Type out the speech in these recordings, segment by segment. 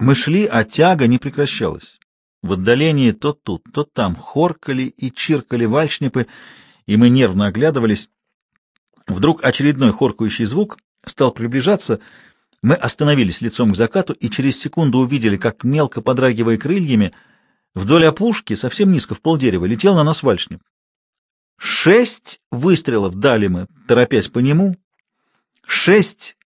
Мы шли, а тяга не прекращалась. В отдалении то тут, то там хоркали и чиркали вальшнипы, и мы нервно оглядывались. Вдруг очередной хоркающий звук стал приближаться. Мы остановились лицом к закату и через секунду увидели, как, мелко подрагивая крыльями, вдоль опушки, совсем низко, в полдерева, летел на нас вальшнип. Шесть выстрелов дали мы, торопясь по нему. Шесть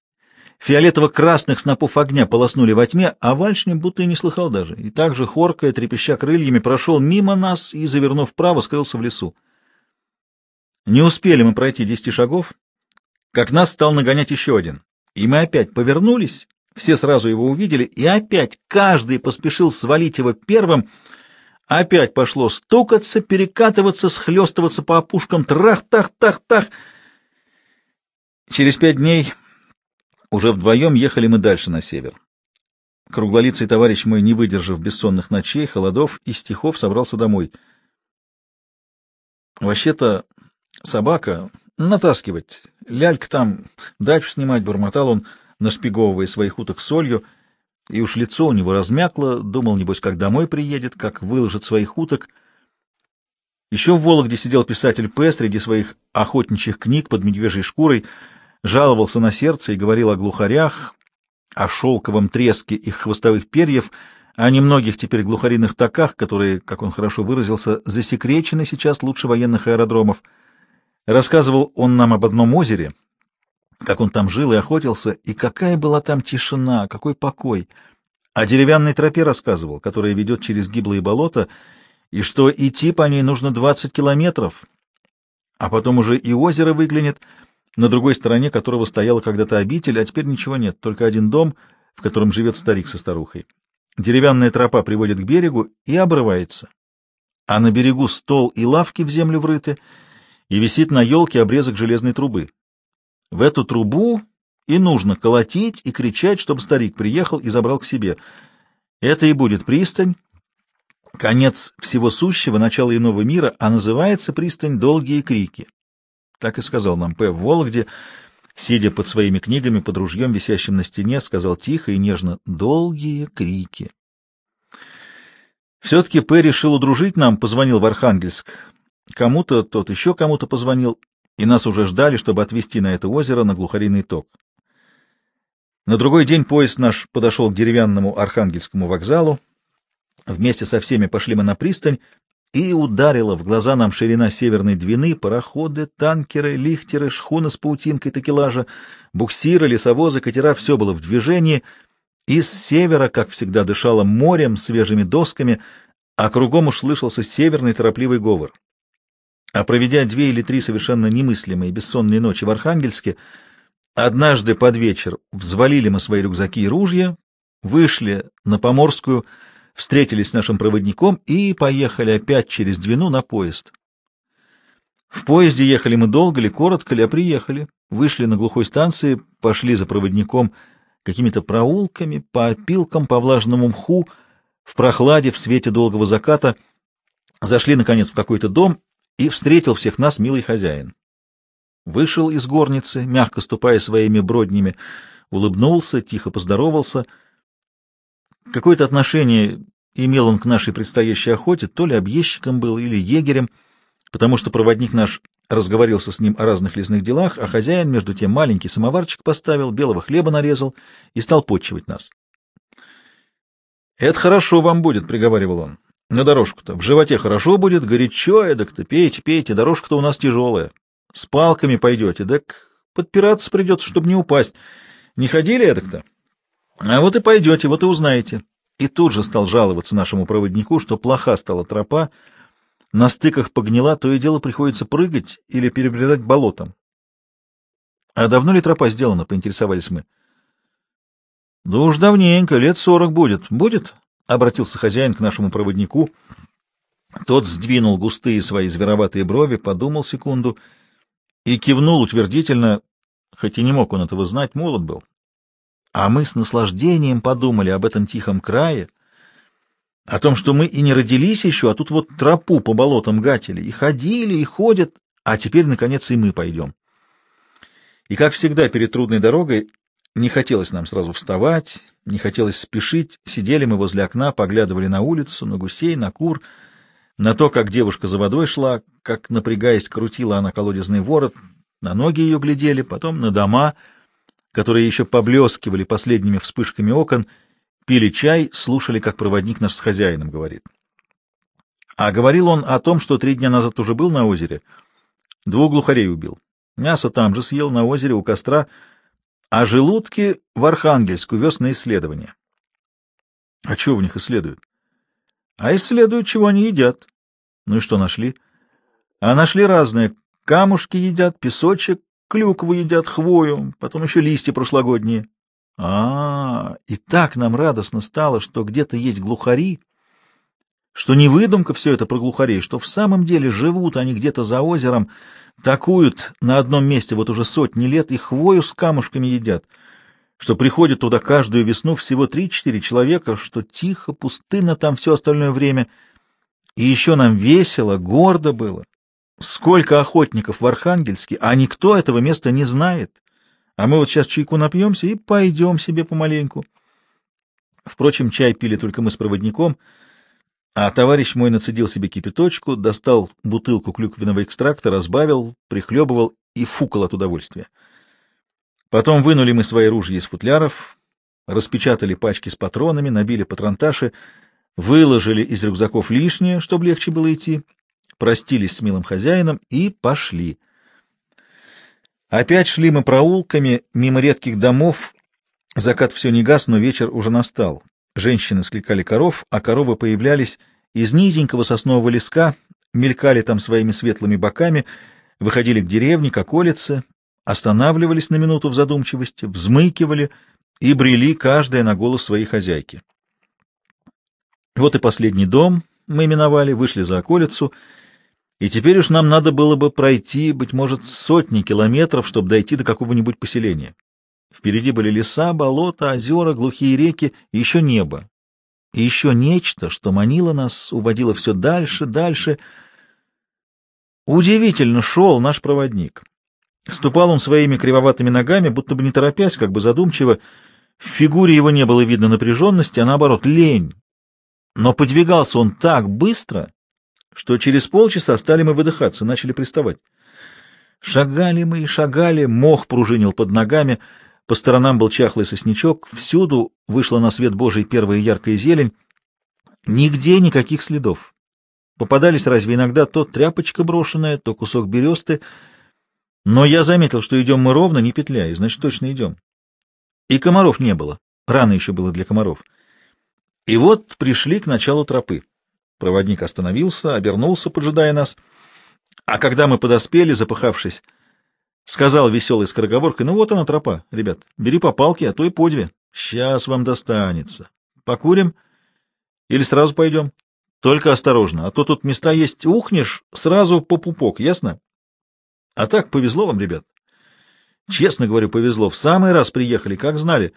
фиолетово-красных снопов огня полоснули во тьме, а вальшник будто и не слыхал даже, и так же, хоркая, трепеща крыльями, прошел мимо нас и, завернув вправо, скрылся в лесу. Не успели мы пройти десяти шагов, как нас стал нагонять еще один. И мы опять повернулись, все сразу его увидели, и опять каждый поспешил свалить его первым. Опять пошло стукаться, перекатываться, схлестываться по опушкам, трах-тах-тах-тах. Через пять дней уже вдвоем ехали мы дальше на север. Круглолицый товарищ мой, не выдержав бессонных ночей, холодов и стихов, собрался домой. Вообще-то собака натаскивать, лялька там, дачу снимать, бормотал он, нашпиговывая своих уток солью, и уж лицо у него размякло, думал, небось, как домой приедет, как выложит своих уток. Еще в Вологде сидел писатель П. среди своих охотничьих книг под медвежьей шкурой, жаловался на сердце и говорил о глухарях, о шелковом треске их хвостовых перьев, о немногих теперь глухариных таках, которые, как он хорошо выразился, засекречены сейчас лучше военных аэродромов. Рассказывал он нам об одном озере, как он там жил и охотился, и какая была там тишина, какой покой. О деревянной тропе рассказывал, которая ведет через гиблые болота, и что идти по ней нужно двадцать километров, а потом уже и озеро выглянет — на другой стороне которого стояла когда-то обитель, а теперь ничего нет, только один дом, в котором живет старик со старухой. Деревянная тропа приводит к берегу и обрывается. А на берегу стол и лавки в землю врыты, и висит на елке обрезок железной трубы. В эту трубу и нужно колотить и кричать, чтобы старик приехал и забрал к себе. Это и будет пристань, конец всего сущего, начало иного мира, а называется пристань «Долгие крики». Так и сказал нам П. в Вологде, сидя под своими книгами, под ружьем, висящим на стене, сказал тихо и нежно «долгие крики». Все-таки П. решил удружить нам, позвонил в Архангельск. Кому-то, тот еще кому-то позвонил, и нас уже ждали, чтобы отвезти на это озеро на глухариный ток. На другой день поезд наш подошел к деревянному Архангельскому вокзалу. Вместе со всеми пошли мы на пристань, и ударила в глаза нам ширина Северной Двины, пароходы, танкеры, лихтеры, шхуны с паутинкой такелажа, буксиры, лесовозы, катера — все было в движении, и с севера, как всегда, дышало морем, свежими досками, а кругом уж слышался северный торопливый говор. А проведя две или три совершенно немыслимые бессонные ночи в Архангельске, однажды под вечер взвалили мы свои рюкзаки и ружья, вышли на Поморскую, встретились с нашим проводником и поехали опять через Двину на поезд. В поезде ехали мы долго ли, коротко ли, а приехали. Вышли на глухой станции, пошли за проводником какими-то проулками, по опилкам, по влажному мху, в прохладе, в свете долгого заката. Зашли, наконец, в какой-то дом, и встретил всех нас милый хозяин. Вышел из горницы, мягко ступая своими броднями, улыбнулся, тихо поздоровался — Какое-то отношение имел он к нашей предстоящей охоте, то ли объездчиком был, или егерем, потому что проводник наш разговорился с ним о разных лесных делах, а хозяин, между тем, маленький самоварчик поставил, белого хлеба нарезал и стал подчивать нас. «Это хорошо вам будет», — приговаривал он. «На дорожку-то. В животе хорошо будет, горячо, эдак-то. Пейте, пейте, дорожка-то у нас тяжелая. С палками пойдете, так подпираться придется, чтобы не упасть. Не ходили эдак-то?» А вот и пойдете, вот и узнаете. И тут же стал жаловаться нашему проводнику, что плоха стала тропа, на стыках погнила, то и дело приходится прыгать или перебредать болотом. — А давно ли тропа сделана? — поинтересовались мы. — Да уж давненько, лет сорок будет. — Будет? — обратился хозяин к нашему проводнику. Тот сдвинул густые свои звероватые брови, подумал секунду и кивнул утвердительно, хоть и не мог он этого знать, молод был. А мы с наслаждением подумали об этом тихом крае, о том, что мы и не родились еще, а тут вот тропу по болотам гатили, и ходили, и ходят, а теперь, наконец, и мы пойдем. И, как всегда, перед трудной дорогой Не хотелось нам сразу вставать, не хотелось спешить. Сидели мы возле окна, поглядывали на улицу, на гусей, на кур, на то, как девушка за водой шла, как, напрягаясь, крутила она колодезный ворот, на ноги ее глядели, потом на дома, которые еще поблескивали последними вспышками окон, пили чай, слушали, как проводник наш с хозяином говорит. А говорил он о том, что три дня назад уже был на озере, двух глухарей убил. Мясо там же съел на озере у костра, а желудки в Архангельск увез на исследование. А что в них исследуют? А исследуют, чего они едят. Ну и что нашли? А нашли разные. Камушки едят, песочек, клюкву едят, хвою, потом еще листья прошлогодние. А, -а, -а и так нам радостно стало, что где-то есть глухари, что не выдумка все это про глухарей, что в самом деле живут они где-то за озером, такуют на одном месте вот уже сотни лет и хвою с камушками едят, что приходят туда каждую весну всего три-четыре человека, что тихо, пустынно там все остальное время, и еще нам весело, гордо было. Сколько охотников в Архангельске, а никто этого места не знает. А мы вот сейчас чайку напьемся и пойдем себе помаленьку. Впрочем, чай пили только мы с проводником — а товарищ мой нацедил себе кипяточку, достал бутылку клюквенного экстракта, разбавил, прихлебывал и фукал от удовольствия. Потом вынули мы свои ружья из футляров, распечатали пачки с патронами, набили патронташи, выложили из рюкзаков лишнее, чтобы легче было идти, простились с милым хозяином и пошли. Опять шли мы проулками мимо редких домов, закат все не гас, но вечер уже настал. Женщины скликали коров, а коровы появлялись из низенького соснового леска, мелькали там своими светлыми боками, выходили к деревне, к околице, останавливались на минуту в задумчивости, взмыкивали и брели каждая на голос своей хозяйки. Вот и последний дом мы миновали, вышли за околицу, и теперь уж нам надо было бы пройти, быть может, сотни километров, чтобы дойти до какого-нибудь поселения. Впереди были леса, болота, озера, глухие реки и еще небо. И еще нечто, что манило нас, уводило все дальше, дальше. Удивительно шел наш проводник. Ступал он своими кривоватыми ногами, будто бы не торопясь, как бы задумчиво. В фигуре его не было видно напряженности, а наоборот, лень. Но подвигался он так быстро, что через полчаса стали мы выдыхаться, начали приставать. Шагали мы и шагали, мох пружинил под ногами — по сторонам был чахлый сосничок, всюду вышла на свет Божий первая яркая зелень. Нигде никаких следов. Попадались разве иногда то тряпочка брошенная, то кусок бересты. Но я заметил, что идем мы ровно, не петляя, значит, точно идем. И комаров не было. Рано еще было для комаров. И вот пришли к началу тропы. Проводник остановился, обернулся, поджидая нас. А когда мы подоспели, запыхавшись, Сказал веселой скороговоркой, ну вот она тропа, ребят, бери по палке, а то и по. Сейчас вам достанется. Покурим или сразу пойдем? Только осторожно, а то тут места есть, ухнешь, сразу по пупок, ясно? А так повезло вам, ребят. Честно говорю, повезло. В самый раз приехали, как знали.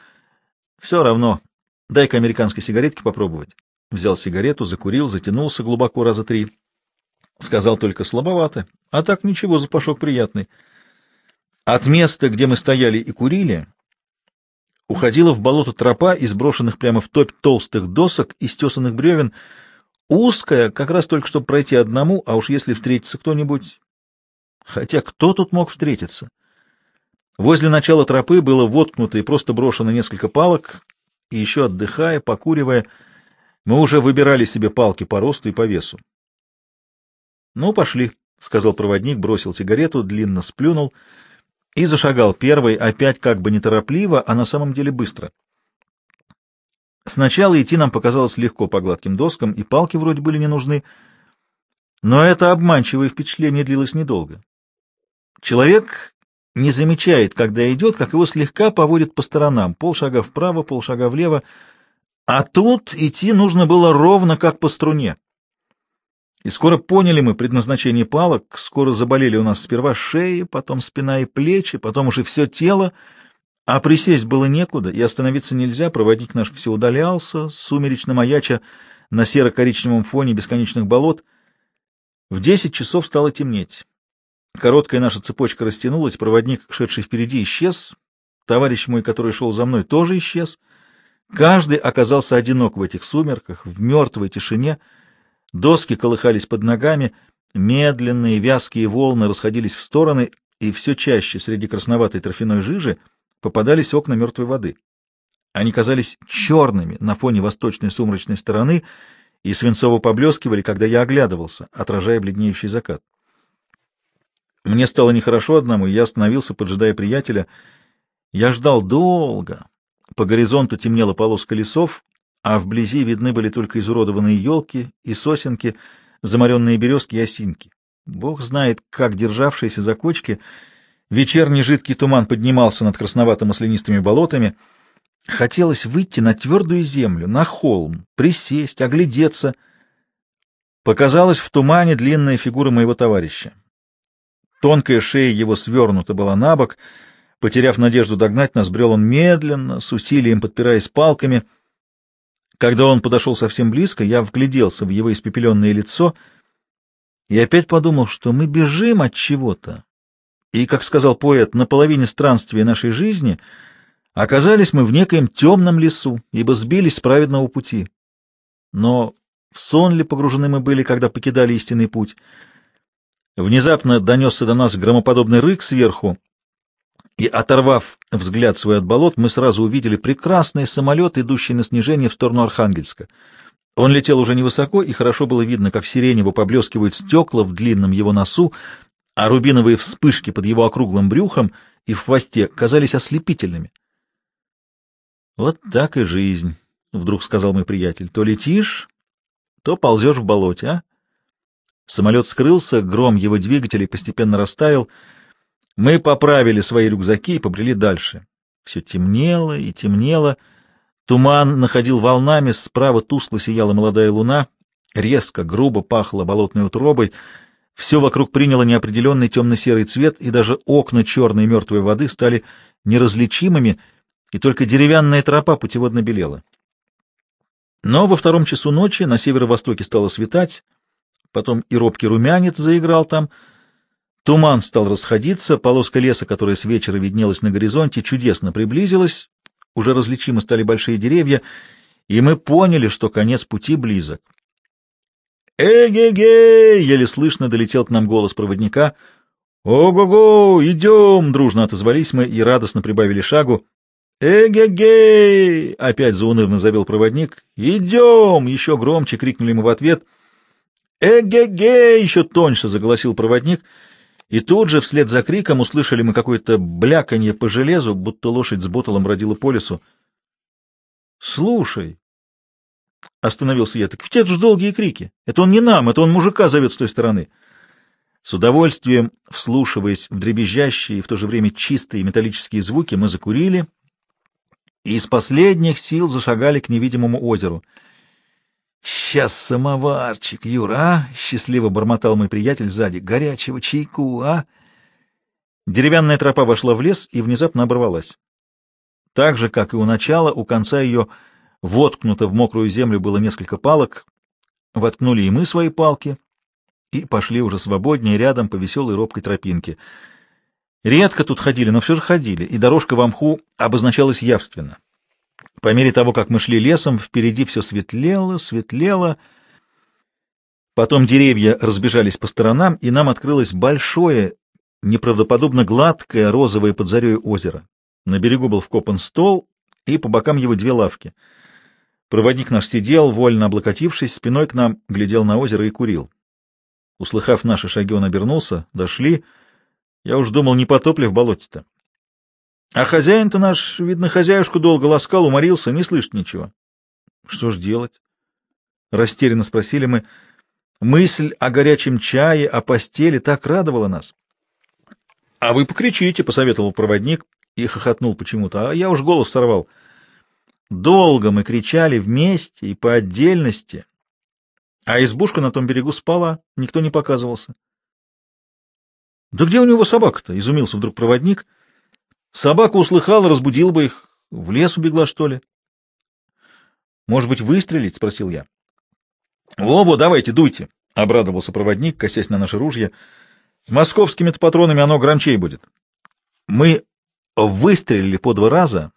Все равно. Дай-ка американской сигаретки попробовать. Взял сигарету, закурил, затянулся глубоко раза три. Сказал только слабовато, а так ничего, запашок приятный. От места, где мы стояли и курили, уходила в болото тропа из брошенных прямо в топь толстых досок и стесанных бревен, узкая, как раз только чтобы пройти одному, а уж если встретится кто-нибудь... Хотя кто тут мог встретиться? Возле начала тропы было воткнуто и просто брошено несколько палок, и еще отдыхая, покуривая, мы уже выбирали себе палки по росту и по весу. — Ну, пошли, — сказал проводник, бросил сигарету, длинно сплюнул — и зашагал первый, опять как бы неторопливо, а на самом деле быстро. Сначала идти нам показалось легко по гладким доскам, и палки вроде были не нужны, но это обманчивое впечатление длилось недолго. Человек не замечает, когда идет, как его слегка поводит по сторонам, полшага вправо, полшага влево, а тут идти нужно было ровно как по струне. И скоро поняли мы предназначение палок, скоро заболели у нас сперва шеи, потом спина и плечи, потом уже все тело, а присесть было некуда, и остановиться нельзя, проводник наш все удалялся, сумеречно маяча на серо-коричневом фоне бесконечных болот. В десять часов стало темнеть. Короткая наша цепочка растянулась, проводник, шедший впереди, исчез, Товарищ мой, который шел за мной, тоже исчез. Каждый оказался одинок в этих сумерках, в мертвой тишине. Доски колыхались под ногами, медленные вязкие волны расходились в стороны, и все чаще среди красноватой торфяной жижи попадались окна мертвой воды. Они казались черными на фоне восточной сумрачной стороны и свинцово поблескивали, когда я оглядывался, отражая бледнеющий закат. Мне стало нехорошо одному, и я остановился, поджидая приятеля. Я ждал долго. По горизонту темнела полоска лесов, а вблизи видны были только изуродованные елки и сосенки, заморенные березки и осинки. Бог знает, как державшиеся за кочки, вечерний жидкий туман поднимался над красновато-маслянистыми болотами. Хотелось выйти на твердую землю, на холм, присесть, оглядеться. Показалась в тумане длинная фигура моего товарища. Тонкая шея его свернута была на бок. Потеряв надежду догнать нас, брел он медленно, с усилием подпираясь палками. Когда он подошел совсем близко, я вгляделся в его испепеленное лицо и опять подумал, что мы бежим от чего-то. И, как сказал поэт, на половине странствия нашей жизни оказались мы в некоем темном лесу, ибо сбились с праведного пути. Но в сон ли погружены мы были, когда покидали истинный путь — Внезапно донесся до нас громоподобный рык сверху, и, оторвав взгляд свой от болот, мы сразу увидели прекрасный самолет, идущий на снижение в сторону Архангельска. Он летел уже невысоко, и хорошо было видно, как сиренево поблескивают стекла в длинном его носу, а рубиновые вспышки под его округлым брюхом и в хвосте казались ослепительными. «Вот так и жизнь», — вдруг сказал мой приятель. «То летишь, то ползешь в болоте, а?» Самолет скрылся, гром его двигателей постепенно растаял. Мы поправили свои рюкзаки и побрели дальше. Все темнело и темнело. Туман находил волнами, справа тускло сияла молодая луна, резко, грубо пахло болотной утробой. Все вокруг приняло неопределенный темно-серый цвет, и даже окна черной мертвой воды стали неразличимыми, и только деревянная тропа путеводно белела. Но во втором часу ночи на северо-востоке стало светать, потом и робкий румянец заиграл там. Туман стал расходиться, полоска леса, которая с вечера виднелась на горизонте, чудесно приблизилась, уже различимы стали большие деревья, и мы поняли, что конец пути близок. «Эге-ге!» — еле слышно долетел к нам голос проводника. «Ого-го! Идем!» — дружно отозвались мы и радостно прибавили шагу. «Эге-ге!» — опять заунывно завел проводник. «Идем!» — еще громче крикнули мы в ответ — «Эге-ге!» — еще тоньше заголосил проводник, и тут же вслед за криком услышали мы какое-то бляканье по железу, будто лошадь с ботолом родила по лесу. «Слушай!» — остановился я. «Так ведь это же долгие крики. Это он не нам, это он мужика зовет с той стороны». С удовольствием, вслушиваясь в дребезжащие и в то же время чистые металлические звуки, мы закурили и из последних сил зашагали к невидимому озеру — «Сейчас самоварчик, Юра, а?» — счастливо бормотал мой приятель сзади. «Горячего чайку, а?» Деревянная тропа вошла в лес и внезапно оборвалась. Так же, как и у начала, у конца ее воткнуто в мокрую землю было несколько палок. Воткнули и мы свои палки и пошли уже свободнее рядом по веселой робкой тропинке. Редко тут ходили, но все же ходили, и дорожка в мху обозначалась явственно. По мере того, как мы шли лесом, впереди все светлело, светлело. Потом деревья разбежались по сторонам, и нам открылось большое, неправдоподобно гладкое, розовое под зарей озеро. На берегу был вкопан стол, и по бокам его две лавки. Проводник наш сидел, вольно облокотившись, спиной к нам, глядел на озеро и курил. Услыхав наши шаги, он обернулся. Дошли. Я уж думал, не потоплив болоте-то. А хозяин-то наш, видно, хозяюшку долго ласкал, уморился, не слышит ничего. Что ж делать? Растерянно спросили мы. Мысль о горячем чае, о постели так радовала нас. — А вы покричите, — посоветовал проводник и хохотнул почему-то, а я уж голос сорвал. Долго мы кричали вместе и по отдельности, а избушка на том берегу спала, никто не показывался. — Да где у него собака-то? — изумился вдруг проводник — Собака услыхала, разбудила бы их. В лес убегла, что ли? — Может быть, выстрелить? — спросил я. — Во-во, давайте, дуйте, — обрадовался проводник, косясь на наше ружье. — Московскими-то патронами оно громчей будет. Мы выстрелили по два раза.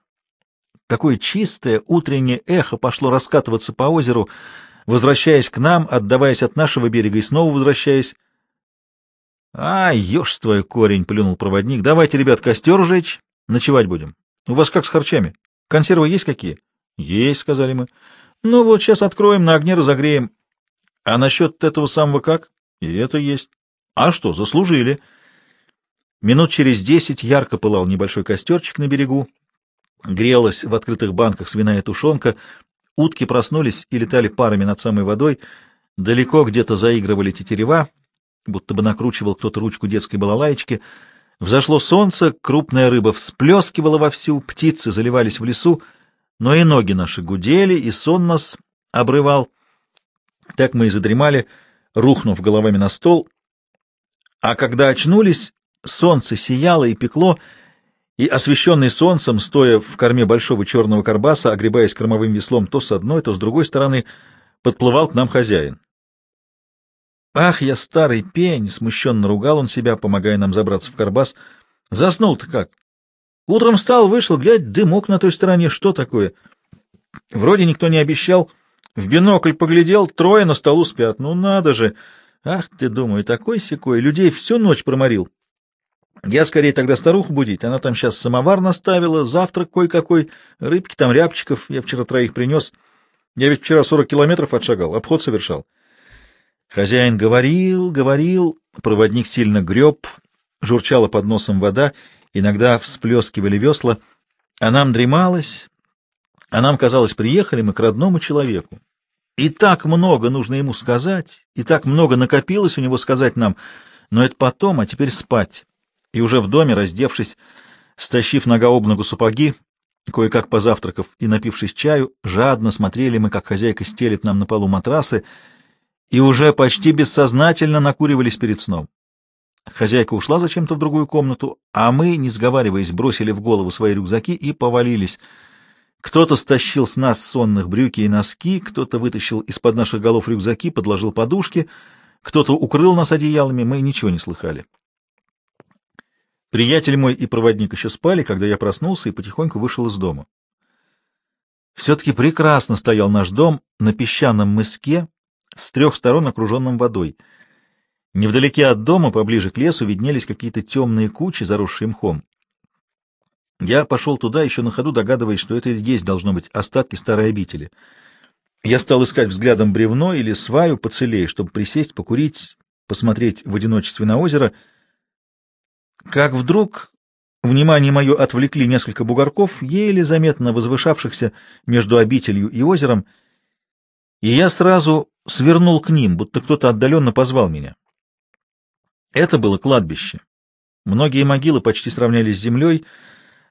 Такое чистое утреннее эхо пошло раскатываться по озеру, возвращаясь к нам, отдаваясь от нашего берега и снова возвращаясь. — А, ешь твой корень, — плюнул проводник. — Давайте, ребят, костер жечь, ночевать будем. У вас как с харчами? Консервы есть какие? — Есть, — сказали мы. — Ну вот, сейчас откроем, на огне разогреем. — А насчет этого самого как? — И это есть. — А что, заслужили. Минут через десять ярко пылал небольшой костерчик на берегу. Грелась в открытых банках свиная тушенка. Утки проснулись и летали парами над самой водой. Далеко где-то заигрывали тетерева, будто бы накручивал кто-то ручку детской балалайки. Взошло солнце, крупная рыба всплескивала вовсю, птицы заливались в лесу, но и ноги наши гудели, и сон нас обрывал. Так мы и задремали, рухнув головами на стол. А когда очнулись, солнце сияло и пекло, и, освещенный солнцем, стоя в корме большого черного карбаса, огребаясь кормовым веслом то с одной, то с другой стороны, подплывал к нам хозяин. «Ах, я старый пень!» — смущенно ругал он себя, помогая нам забраться в карбас. «Заснул-то как? Утром встал, вышел, глядь, дымок на той стороне. Что такое? Вроде никто не обещал. В бинокль поглядел, трое на столу спят. Ну надо же! Ах ты, думаю, такой-сякой, людей всю ночь проморил. Я скорее тогда старуху будить, она там сейчас самовар наставила, завтрак кой-какой, рыбки там, рябчиков, я вчера троих принес. Я ведь вчера сорок километров отшагал, обход совершал. Хозяин говорил, говорил, проводник сильно греб, журчала под носом вода, иногда всплескивали весла, а нам дремалось, а нам казалось, приехали мы к родному человеку. И так много нужно ему сказать, и так много накопилось у него сказать нам, но это потом, а теперь спать. И уже в доме, раздевшись, стащив нога об ногу сапоги, кое-как позавтракав и напившись чаю, жадно смотрели мы, как хозяйка стелит нам на полу матрасы, и уже почти бессознательно накуривались перед сном. Хозяйка ушла зачем-то в другую комнату, а мы, не сговариваясь, бросили в голову свои рюкзаки и повалились. Кто-то стащил с нас сонных брюки и носки, кто-то вытащил из-под наших голов рюкзаки, подложил подушки, кто-то укрыл нас одеялами, мы ничего не слыхали. Приятель мой и проводник еще спали, когда я проснулся и потихоньку вышел из дома. Все-таки прекрасно стоял наш дом на песчаном мыске, с трех сторон окруженным водой. Невдалеке от дома, поближе к лесу, виднелись какие-то темные кучи, заросшие мхом. Я пошел туда, еще на ходу догадываясь, что это и есть должно быть остатки старой обители. Я стал искать взглядом бревно или сваю поцелее, чтобы присесть, покурить, посмотреть в одиночестве на озеро. Как вдруг внимание мое отвлекли несколько бугорков, еле заметно возвышавшихся между обителью и озером, и я сразу свернул к ним, будто кто-то отдаленно позвал меня. Это было кладбище. Многие могилы почти сравнялись с землей,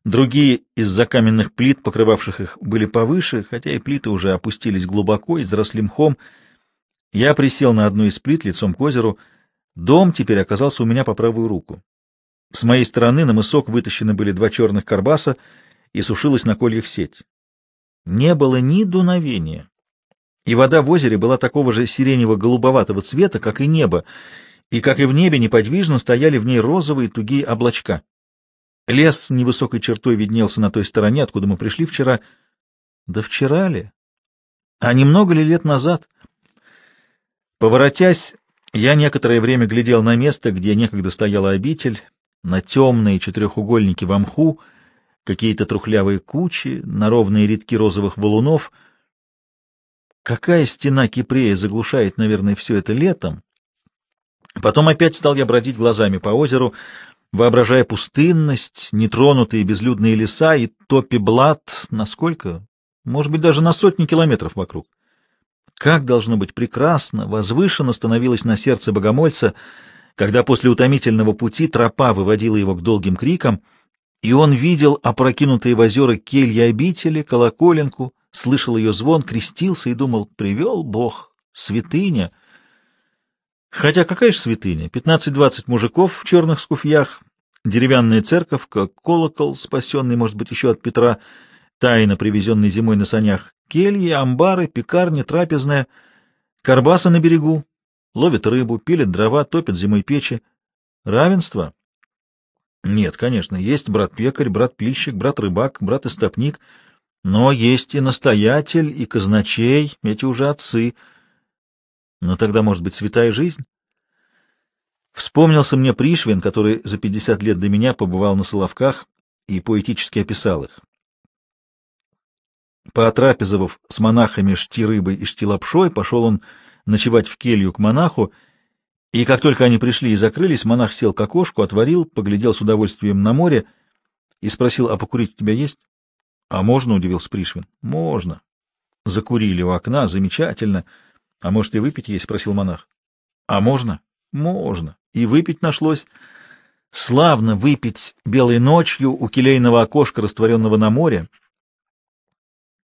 другие из-за каменных плит, покрывавших их, были повыше, хотя и плиты уже опустились глубоко и заросли мхом. Я присел на одну из плит лицом к озеру. Дом теперь оказался у меня по правую руку. С моей стороны на мысок вытащены были два черных карбаса и сушилась на кольях сеть. Не было ни дуновения и вода в озере была такого же сиренево-голубоватого цвета, как и небо, и, как и в небе, неподвижно стояли в ней розовые тугие облачка. Лес невысокой чертой виднелся на той стороне, откуда мы пришли вчера. Да вчера ли? А немного ли лет назад? Поворотясь, я некоторое время глядел на место, где некогда стояла обитель, на темные четырехугольники в мху, какие-то трухлявые кучи, на ровные рядки розовых валунов — Какая стена Кипрея заглушает, наверное, все это летом? Потом опять стал я бродить глазами по озеру, воображая пустынность, нетронутые безлюдные леса и топи блат, насколько? Может быть, даже на сотни километров вокруг. Как должно быть прекрасно, возвышенно становилось на сердце богомольца, когда после утомительного пути тропа выводила его к долгим крикам, и он видел опрокинутые в озера кельи обители, колоколенку, слышал ее звон, крестился и думал, привел Бог, святыня. Хотя какая же святыня? Пятнадцать-двадцать мужиков в черных скуфьях, деревянная церковка, колокол, спасенный, может быть, еще от Петра, тайно привезенный зимой на санях, кельи, амбары, пекарни, трапезная, карбаса на берегу, ловят рыбу, пилят дрова, топят зимой печи. Равенство? Нет, конечно, есть брат-пекарь, брат-пильщик, брат-рыбак, брат-истопник, но есть и настоятель, и казначей, эти уже отцы. Но тогда, может быть, святая жизнь? Вспомнился мне Пришвин, который за пятьдесят лет до меня побывал на Соловках и поэтически описал их. Поотрапезовав с монахами шти-рыбой и шти-лапшой, пошел он ночевать в келью к монаху, и как только они пришли и закрылись, монах сел к окошку, отворил, поглядел с удовольствием на море и спросил, а покурить у тебя есть? — А можно? — удивился Пришвин. — Можно. Закурили у окна, замечательно. — А может, и выпить есть? — спросил монах. — А можно? — Можно. И выпить нашлось. Славно выпить белой ночью у келейного окошка, растворенного на море.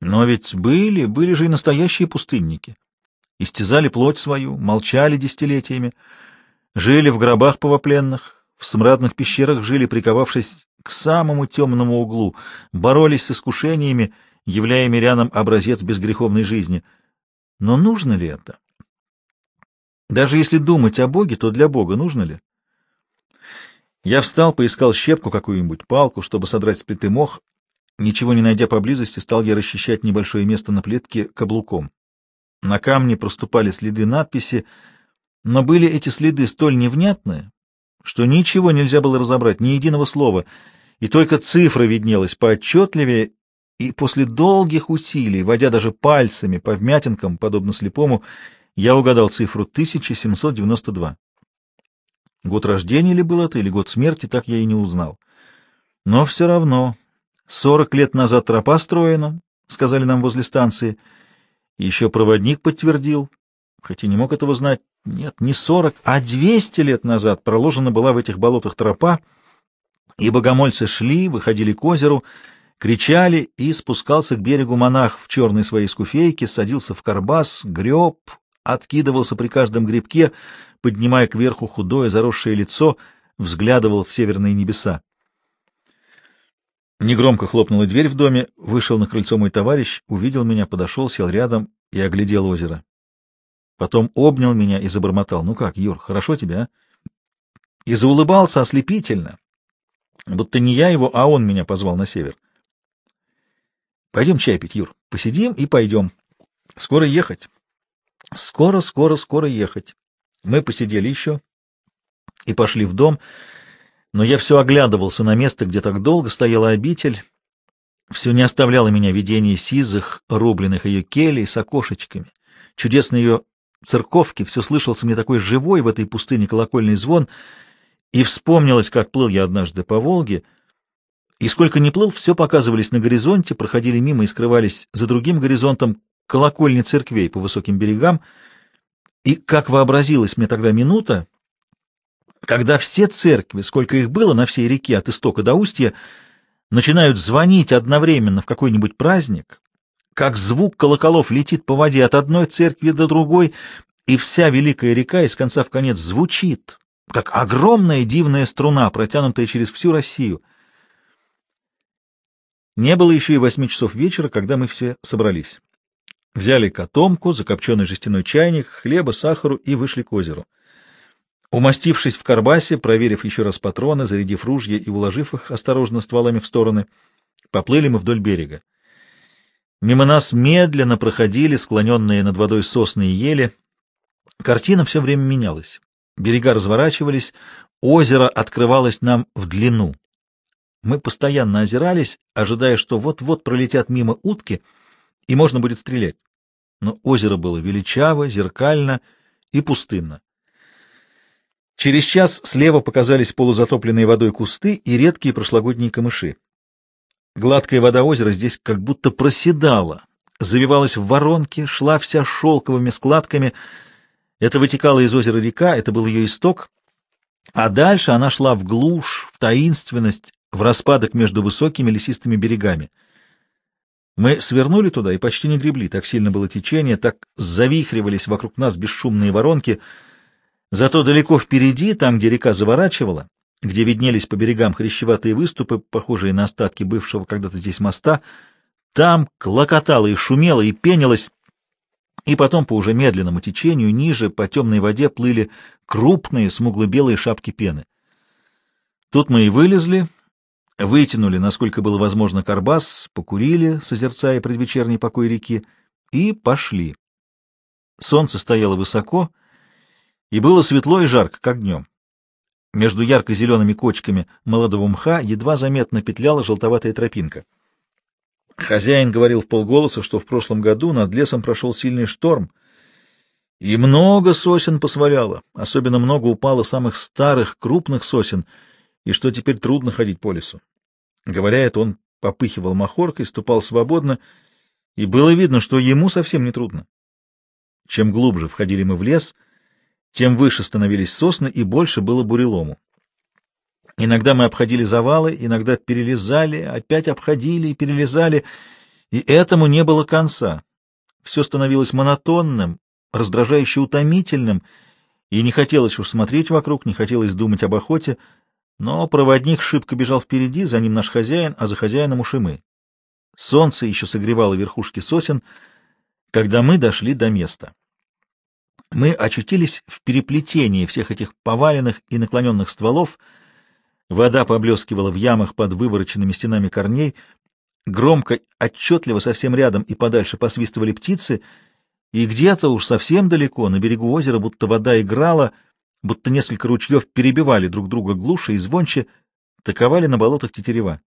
Но ведь были, были же и настоящие пустынники истязали плоть свою, молчали десятилетиями, жили в гробах повопленных, в смрадных пещерах жили, приковавшись к самому темному углу, боролись с искушениями, являя мирянам образец безгреховной жизни. Но нужно ли это? Даже если думать о Боге, то для Бога нужно ли? Я встал, поискал щепку какую-нибудь, палку, чтобы содрать с плиты мох. Ничего не найдя поблизости, стал я расчищать небольшое место на плитке каблуком. На камне проступали следы надписи, но были эти следы столь невнятные, что ничего нельзя было разобрать, ни единого слова, и только цифра виднелась поотчетливее, и после долгих усилий, водя даже пальцами по вмятинкам, подобно слепому, я угадал цифру 1792. Год рождения ли был это, или год смерти, так я и не узнал. Но все равно, сорок лет назад тропа строена, сказали нам возле станции — еще проводник подтвердил, хотя не мог этого знать. Нет, не сорок, а двести лет назад проложена была в этих болотах тропа, и богомольцы шли, выходили к озеру, кричали, и спускался к берегу монах в черной своей скуфейке, садился в карбас, греб, откидывался при каждом грибке, поднимая кверху худое заросшее лицо, взглядывал в северные небеса. Негромко хлопнула дверь в доме, вышел на крыльцо мой товарищ, увидел меня, подошел, сел рядом и оглядел озеро. Потом обнял меня и забормотал. — Ну как, Юр, хорошо тебе, а? И заулыбался ослепительно, будто не я его, а он меня позвал на север. — Пойдем чай пить, Юр. Посидим и пойдем. Скоро ехать. Скоро, скоро, скоро ехать. Мы посидели еще и пошли в дом, — но я все оглядывался на место, где так долго стояла обитель. Все не оставляло меня видение сизых, рубленных ее келей с окошечками. Чудесные ее церковки, все слышался мне такой живой в этой пустыне колокольный звон, и вспомнилось, как плыл я однажды по Волге, и сколько ни плыл, все показывались на горизонте, проходили мимо и скрывались за другим горизонтом колокольни церквей по высоким берегам, и как вообразилась мне тогда минута, когда все церкви, сколько их было на всей реке от истока до устья, начинают звонить одновременно в какой-нибудь праздник, как звук колоколов летит по воде от одной церкви до другой, и вся великая река из конца в конец звучит, как огромная дивная струна, протянутая через всю Россию. Не было еще и восьми часов вечера, когда мы все собрались. Взяли котомку, закопченный жестяной чайник, хлеба, сахару и вышли к озеру. Умастившись в карбасе, проверив еще раз патроны, зарядив ружья и уложив их осторожно стволами в стороны, поплыли мы вдоль берега. Мимо нас медленно проходили склоненные над водой сосны и ели. Картина все время менялась. Берега разворачивались, озеро открывалось нам в длину. Мы постоянно озирались, ожидая, что вот-вот пролетят мимо утки, и можно будет стрелять. Но озеро было величаво, зеркально и пустынно. Через час слева показались полузатопленные водой кусты и редкие прошлогодние камыши. Гладкая вода озера здесь как будто проседала, завивалась в воронке, шла вся шелковыми складками. Это вытекала из озера река, это был ее исток, а дальше она шла в глушь, в таинственность, в распадок между высокими лесистыми берегами. Мы свернули туда и почти не гребли, так сильно было течение, так завихривались вокруг нас бесшумные воронки — Зато далеко впереди, там, где река заворачивала, где виднелись по берегам хрящеватые выступы, похожие на остатки бывшего когда-то здесь моста, там клокотало и шумело и пенилось, и потом по уже медленному течению ниже по темной воде плыли крупные смугло-белые шапки пены. Тут мы и вылезли, вытянули, насколько было возможно, карбас, покурили, созерцая предвечерний покой реки, и пошли. Солнце стояло высоко, и было светло и жарко, как днем. Между ярко-зелеными кочками молодого мха едва заметно петляла желтоватая тропинка. Хозяин говорил в полголоса, что в прошлом году над лесом прошел сильный шторм, и много сосен посваляло, особенно много упало самых старых, крупных сосен, и что теперь трудно ходить по лесу. Говоря это, он попыхивал махоркой, ступал свободно, и было видно, что ему совсем не трудно. Чем глубже входили мы в лес, тем выше становились сосны, и больше было бурелому. Иногда мы обходили завалы, иногда перелезали, опять обходили и перелезали, и этому не было конца. Все становилось монотонным, раздражающе утомительным, и не хотелось уж смотреть вокруг, не хотелось думать об охоте, но проводник шибко бежал впереди, за ним наш хозяин, а за хозяином уж и мы. Солнце еще согревало верхушки сосен, когда мы дошли до места. Мы очутились в переплетении всех этих поваленных и наклоненных стволов, вода поблескивала в ямах под вывороченными стенами корней, громко, отчетливо совсем рядом и подальше посвистывали птицы, и где-то уж совсем далеко, на берегу озера, будто вода играла — будто несколько ручьев перебивали друг друга глуше и звонче, таковали на болотах тетерева.